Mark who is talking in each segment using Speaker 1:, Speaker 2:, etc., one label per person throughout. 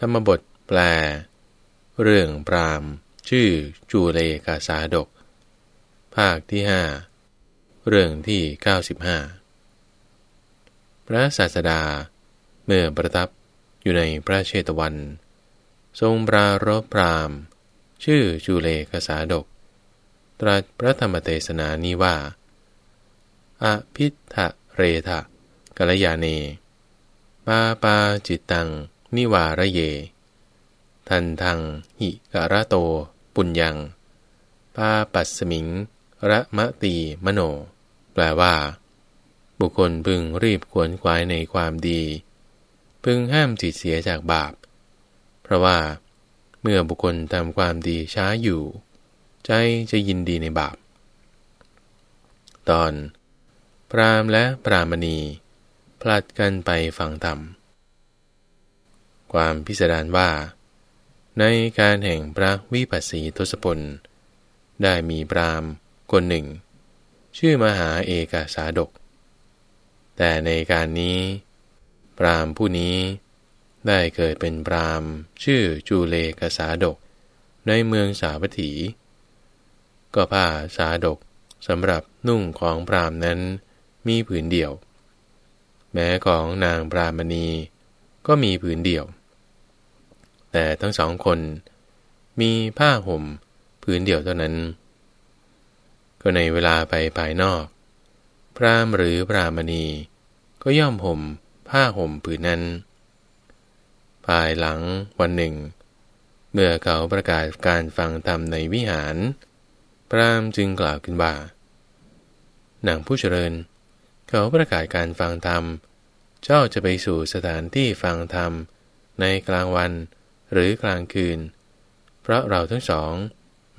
Speaker 1: ธรรมบทแปล เรื่องปรามชื่อจูเลกาสาดก ภาคที่ห้าเรื่องที่ 95 พระศาสดา เมื่อประทับอยู่ในพระเชตวัน ทรงปรารบปราม ชื่อจูเลกาสาดก ตรัสพระธรรมเทศนานี้ว่า อภิทะเรทะกัลยาเนปาปาจิตตัง นิวาระเย ทันทังหิกะระโต ปุญญัง ปาปัสมิง ระมะตีมโน แปลว่า บุคคลพึงรีบขวนขวายในความดี พึงห้ามจิตเสียจากบาป เพราะว่า เมื่อบุคคลทำความดีช้าอยู่ ใจจะยินดีในบาป ตอน พรามและปรามณี พลัดกันไปฟังธรรม ความพิสดารว่า ในการแห่งพระวิปัสสีทศพล ได้มีปรามคนหนึ่ง ชื่อมหาเอกาสาดก แต่ในการนี้ปรามผู้นี้ได้เกิดเป็นปรามชื่อจูเลกสาดก ในเมืองสาวัตถี ก็ผ้าสาดกสำหรับนุ่งของปรามนั้นมีผืนเดียว แม้ของนางปรามณี ก็มีผืนเดียว แต่ทั้งสองคนมีผ้าห่มผืนเดียวเท่านั้น ก็ในเวลาไปภายนอก พรามหรือปรามณี ก็ย่อมห่มผ้าห่มผืนนั้น ภายหลังวันหนึ่ง เมื่อเขาประกาศการฟังธรรมในวิหาร พรามจึงกล่าวขึ้นว่าหนางผู้เจริญ เขาประกาศการฟังธรรม เจ้าจะไปสู่สถานที่ฟังธรรม ในกลางวันหรือกลางคืน เพราะเราทั้งสอง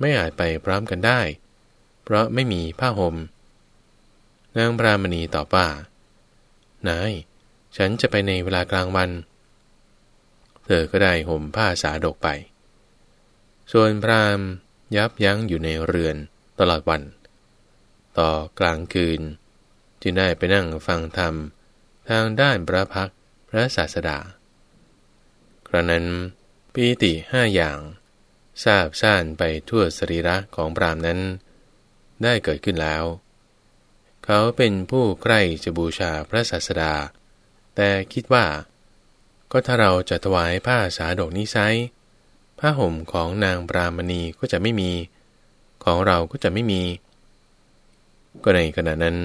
Speaker 1: ไม่อาจไปพร้อมกันได้ เพราะไม่มีผ้าหม่มนางพรามณีตอบว่านาย ฉันจะไปในเวลากลางวัน เธอก็ได้ห่มผ้าสาดกไป ส่วนพรามยับยั้งอยู่ในเรือนตลอดวัน ต่อกลางคืน จึงได้ไปนั่งฟังธรรม ทางด้านพระพักพระศาสดากระนั้นปีติห้าอย่างทราบซ่านไปทั่วสรีระของปรามนั้น ได้เกิดขึ้นแล้ว เขาเป็นผู้ใกล้จะบูชาพระศาสดา แต่คิดว่า ก็ถ้าเราจะถวายผ้าสาดกนี้ไซผ้าห่มของนางปรามณีก็จะไม่มี ของเราก็จะไม่มี ก็ในขณะนั้น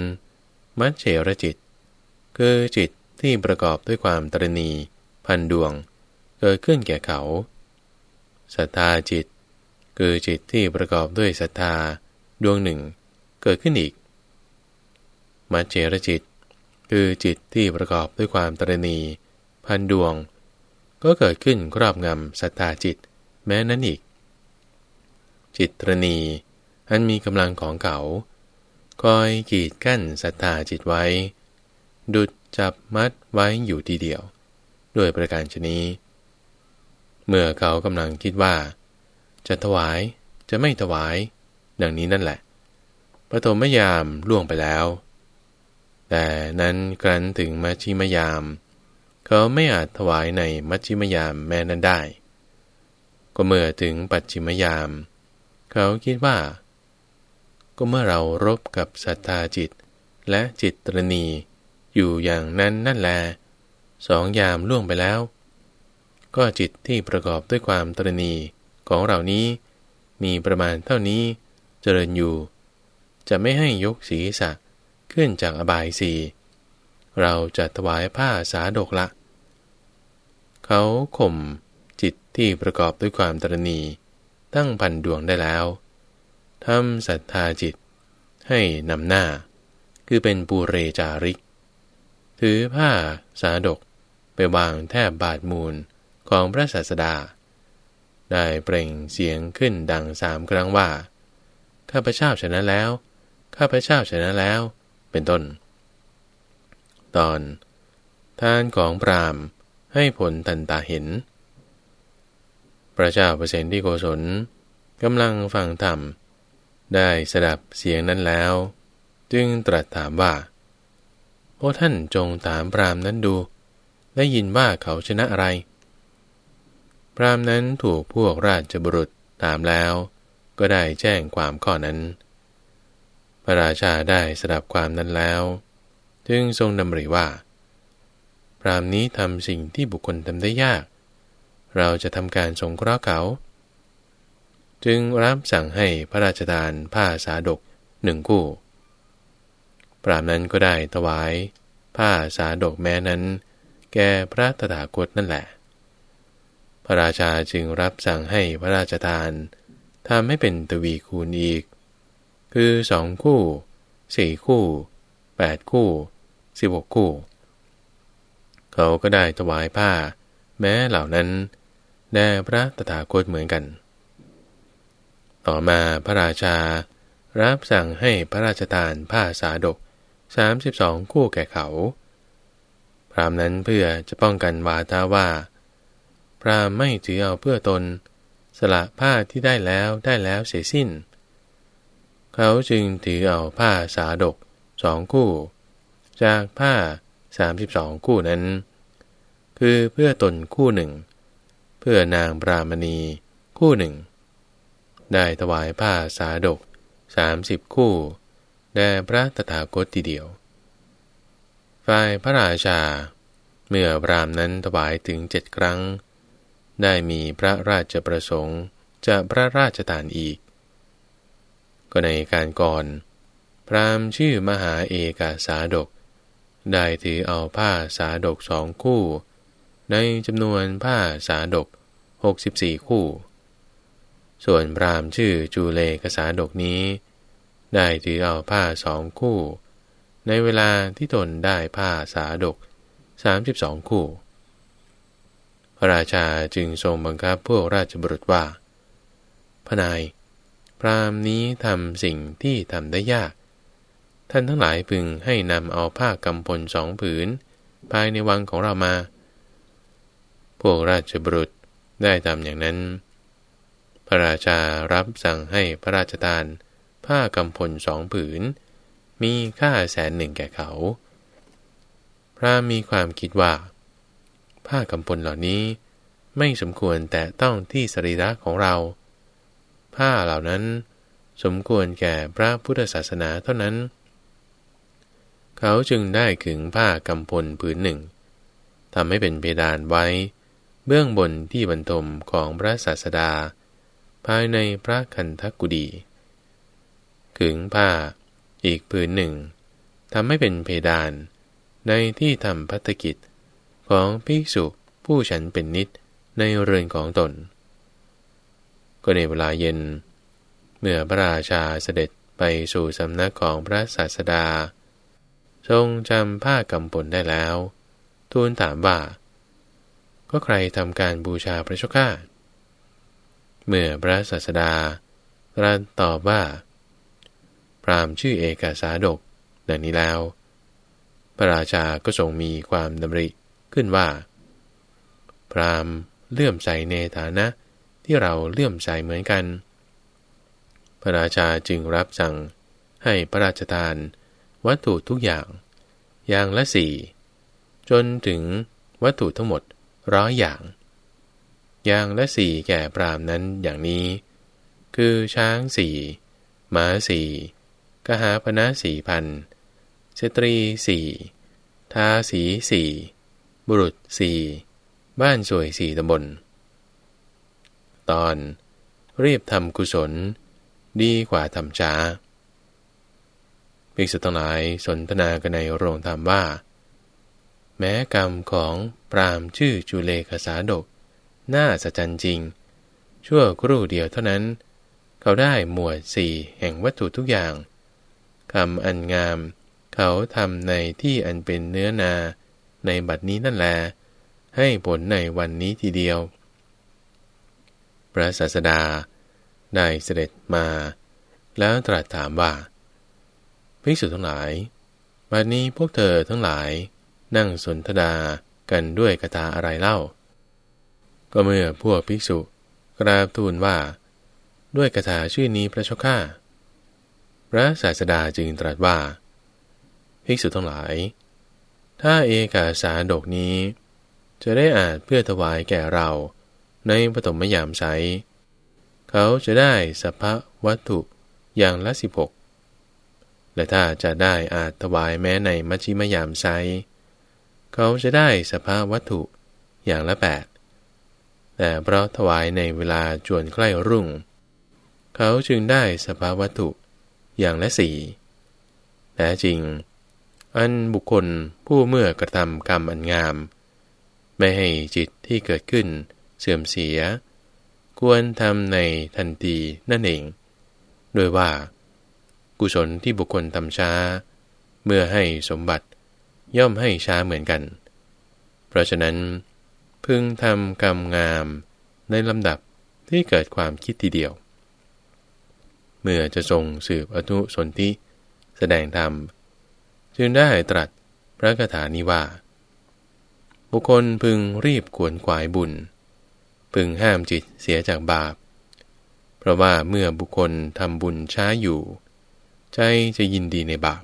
Speaker 1: มัจเฉรจิต คือจิตที่ประกอบด้วยความตรณีพันดวง เกิดขึ้นแก่เขาศรัทธาจิต คือจิตที่ประกอบด้วยศรัทธาดวงหนึ่ง เกิดขึ้นอีก มัจเจรจิต คือจิตที่ประกอบด้วยความตรณีพันดวง ก็เกิดขึ้นครอบงำศรัทธาจิตแม้นั้นอีก จิตตรณีอันมีกำลังของเขา คอยกีดกั้นศรัทธาจิตไว้ ดุดจับมัดไว้อยู่ทีเดียว ด้วยประการชนี้ เมื่อเขากำลังคิดว่า จะถวายจะไม่ถวาย ดังนี้นั่นแหละปฐมยามล่วงไปแล้ว แต่นั้นครั้นถึงมัชชิมยาม เขาไม่อาจถวายในมัชชิมยามแม้นั้นได้ ก็เมื่อถึงปัจฉิมยาม เขาคิดว่า ก็เมื่อเรารบกับศรัทธาจิตและจิตตรณี อยู่อย่างนั้นนั่นแลสองยามล่วงไปแล้ว ก็จิตที่ประกอบด้วยความตรณีของเรานี้ มีประมาณเท่านี้เจริญอยู่ จะไม่ให้ยกศีรษะขึ้นจากอบายสีเราจะถวายผ้าสาดกละ เขาข่มจิตที่ประกอบด้วยความตรณีตั้งพันดวงได้แล้วทำศรัทธาจิตให้นำหน้า คือเป็นปูเรจาริก ถือผ้าสาดกไปวางแทบบาดมูลของพระศาสดา ได้เปล่งเสียงขึ้นดังสามครั้งว่า ข้าพเจ้าชนะแล้ว ข้าพเจ้าชนะแล้ว เป็นต้น ตอน ท่านของปรามให้ผลตันตาเห็น พระเจ้าเปรตที่โกศลกำลังฟังธรรม ได้สดับเสียงนั้นแล้ว จึงตรัสถามว่า อ้ท่านจงถามพรามนั้นดู ได้ยินว่าเขาชนะอะไร พรามนั้นถูกพวกราชบุรุษตามแล้ว ก็ได้แจ้งความข้อนั้น พระราชาได้สดับความนั้นแล้ว จึงทรงดำริว่า พรามนี้ทำสิ่งที่บุคคลทำได้ยาก เราจะทำการสงเคราะห์เขา จึงรับสั่งให้พระราชทานผ้าสาดกหนึ่งคู่ พรามนั้นก็ได้ถวาย ผ้าสาดกแม้นั้น แก่พระตถาคตนั่นแหละ พระราชาจึงรับสั่งให้พระราชทานทำให้เป็นตวีคูณอีก คือสองคู่สี่คู่แปดคู่สิบหกคู่ เขาก็ได้ถวายผ้า แม้เหล่านั้นแด่พระตถาคตเหมือนกัน ต่อมาพระราชารับสั่งให้พระราชทานผ้าสาดก สามสิบสองคู่แก่เขา พรามนั้นเพื่อจะป้องกันวาทาว่า พรามไม่ถือเอาเพื่อตน สละผ้าที่ได้แล้วได้แล้วเสียสิ้น เขาจึงถือเอาผ้าสาดกสองคู่ จากผ้าสามสิบสองคู่นั้น คือเพื่อตนคู่หนึ่ง เพื่อนางปรามณีคู่หนึ่ง ได้ถวายผ้าสาดกสามสิบคู่ แด่พระตถาคตทีเดียว ฝ่ายพระราชา เมื่อพรามนั้นถวายถึงเจ็ดครั้ง ได้มีพระราชประสงค์จะพระราชทานอีก ก็ในการก่อน พรามชื่อมหาเอกาสาดก ได้ถือเอาผ้าสาดกสองคู่ ในจำนวนผ้าสาดกหกสิบสี่คู่ ส่วนพรามชื่อจูเลกสาดกนี้ ได้ถือเอาผ้าสองคู่ ในเวลาที่ตนได้ผ้าสาดกสามสิบสองคู่ พระราชาจึงทรงบังคับพวกราชบุรุษว่า พนาย พรามนี้ทำสิ่งที่ทำได้ยาก ท่านทั้งหลายพึงให้นำเอาผ้ากำพลสองผืน ภายในวังของเรามา พวกราชบุรุษได้ทำอย่างนั้น พระราชารับสั่งให้พระราชทาน ผ้ากำพลสองผืน มีค่าแสนหนึ่งแก่เขา พระมีความคิดว่า ผ้ากำพลเหล่านี้ไม่สมควรแต่ต้องที่สรีระของเรา ผ้าเหล่านั้นสมควรแก่พระพุทธศาสนาเท่านั้น เขาจึงได้ขึงผ้ากำพลผืนหนึ่งทำให้เป็นเพดานไว้ เบื้องบนที่บรรทมของพระศาสดา ภายในพระคันธกุฎี ขึงผ้า อีกผืนหนึ่งทำให้เป็นเพดาน ในที่ทำพัฒกิจ ของภิกษุผู้ฉันเป็นนิดในเรือนของตน ก็ในเวลาเย็น เมื่อพระราชาเสด็จไปสู่สำนักของพระศาสดา ทรงจำผ้ากำปนได้แล้ว ทูลถามว่า ก็ใครทำการบูชาพระชก้า เมื่อพระศาสดาตรัสตอบว่า พราหมณ์ชื่อเอกาสาดกดังนี้แล้ว พระราชาก็ทรงมีความดำริขึ้นว่า พราหมณ์เลื่อมใสในฐานะที่เราเลื่อมใสเหมือนกัน พระราชาจึงรับสั่งให้พระราชทาน วัตถุทุกอย่าง อย่างละสี่จนถึงวัตถุทั้งหมดร้อยอย่าง อย่างละสี่แก่พรามนั้นอย่างนี้ คือช้างสี่ม้าสี่ กหาพนะสี่พันสตรีสี่ทาสีสี่บุรุษสี่บ้านสวยสี่ตำบล ตอนเรียบทำกุศล ดีกว่าทำช้าภิกษุทั้งหลายสนทนากันในโรงธรรมว่า แม้กรรมของปรามชื่อจุเลขสาดก น่าสะจันจริง ชั่วครู่เดียวเท่านั้น เขาได้หมวดสี่แห่งวัตถุทุกอย่าง คำอันงาม เขาทำในที่อันเป็นเนื้อนา ในบัดนี้นั่นแล ให้ผลในวันนี้ทีเดียว พระศาสดาได้เสด็จมา แล้วตรัสถามว่าภิกษุทั้งหลาย บัดนี้พวกเธอทั้งหลายนั่งสนทนากันด้วยคาถาอะไรเล่า ก็เมื่อพวกภิกษุกราบทูลว่า ด้วยคาถาชื่อนี้พระชก้า พระศาสดาจึงตรัสว่าภิกษุทั้งหลาย ถ้าเอกาสาดกนี้ จะได้อ่าจเพื่อถวายแก่เราในปฐมยามไซเขาจะได้สภาวัตถุอย่างละสิบหกและถ้าจะได้อาจถวายแม้ในมัชิมยามไซเขาจะได้สภาวัตถุอย่างละแปดแต่เพราะถวายในเวลาจวนใกล้รุ่ง เขาจึงได้สภาวัตถุ อย่างละสี่แต่จริง อันบุคคลผู้เมื่อกระทำกรรมอันงาม ไม่ให้จิตที่เกิดขึ้นเสื่อมเสีย ควรทำในทันทีนั่นเองโดยว่า กุศลที่บุคคลทำช้า เมื่อให้สมบัติย่อมให้ช้าเหมือนกัน เพราะฉะนั้น พึงทำกรรมงามในลำดับที่เกิดความคิดทีเดียว เมื่อจะทรงสืบอนุสนธิแสดงธรรม จึงได้ตรัสพระคาถานี้ว่า บุคคลพึงรีบขวนขวายบุญ พึงห้ามจิตเสียจากบาป เพราะว่าเมื่อบุคคลทำบุญช้าอยู่ ใจจะยินดีในบาป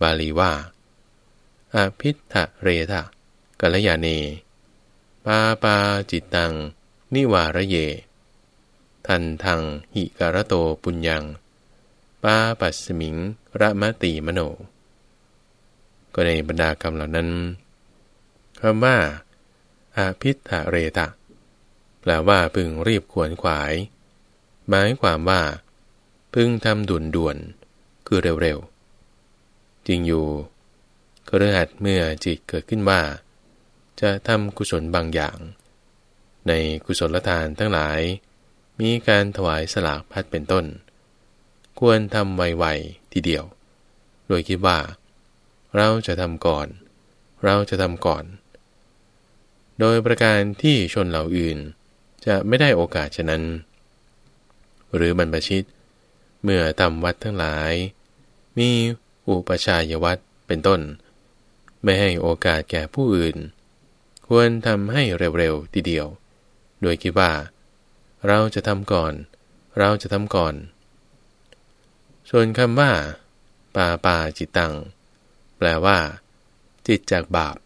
Speaker 1: บาลีว่าอภิทะเรทะกัลยาเน ปาปาจิตตัง นิวารเย ทันทังหิการโตปุญญังปาปัสมิงระมะติมโน ก็ในบรรดาคำเหล่านั้นคำว่าอาพิทะเรตะแปลว่าพึงรีบขวนขวาย หมายความว่า พึงทำด่วนด่วนคือเร็วๆจริงอยู่กระหัดเมื่อจิตเกิดขึ้นว่า จะทำกุศลบางอย่าง ในกุศลทานทั้งหลาย มีการถวายสลากพัดเป็นต้น ควรทำไวๆทีเดียว โดยคิดว่า เราจะทำก่อน เราจะทำก่อน โดยประการที่ชนเหล่าอื่น จะไม่ได้โอกาสฉะนั้น หรือบรรพชิต เมื่อทำวัดทั้งหลาย มีอุปชายวัดเป็นต้น ไม่ให้โอกาสแก่ผู้อื่น ควรทำให้เร็วๆทีเดียว โดยคิดว่า เราจะทำก่อน เราจะทำก่อน ส่วนคำว่า ปาปาจิตตัง แปลว่า จิตจากบาป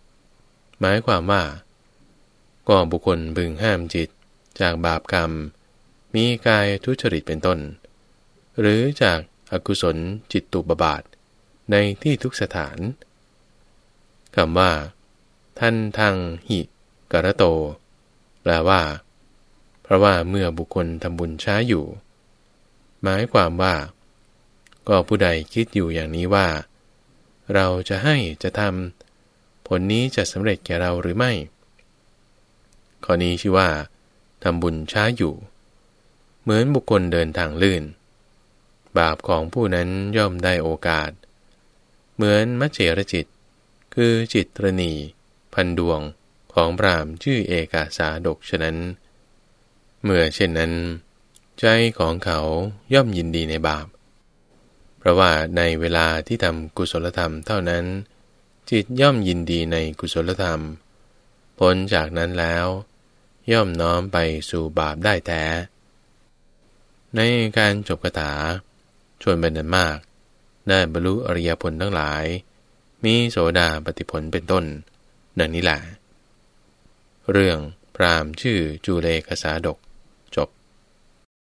Speaker 1: หมายความว่า ก็บุคคลบึงห้ามจิตจากบาปกรรม มีกายทุจริตเป็นต้น หรือจากอากุศลจิตตุบบาท ในที่ทุกสถานคำว่า ท่านทางหิกรโต แปลว่า ราะว่าเมื่อบุคคลทำบุญช้าอยู่ หมายความว่า ก็ผู้ใดคิดอยู่อย่างนี้ว่า เราจะให้จะทำผลนี้จะสำเร็จแก่เราหรือไม่ ข้อนี้ชื่อว่าทำบุญช้าอยู่ เหมือนบุคคลเดินทางลื่น บาปของผู้นั้นย่อมได้โอกาส เหมือนมัจเจรจิต คือจิตรณี พันดวงของพรามชื่อเอกาสาดกฉะนั้น เมื่อเช่นนั้น ใจของเขาย่อมยินดีในบาป เพราะว่าในเวลาที่ทำกุศลธรรมเท่านั้น จิตย่อมยินดีในกุศลธรรม พ้นจากนั้นแล้ว ย่อมน้อมไปสู่บาปได้แท้ ในการจบคาถา ชวนเป็นนันมาก ได้บรรลุอริยผลทั้งหลาย มีโสดาปฏิผลเป็นต้น ดังนี้แหละ เรื่องพรามชื่อจูเลขสาดก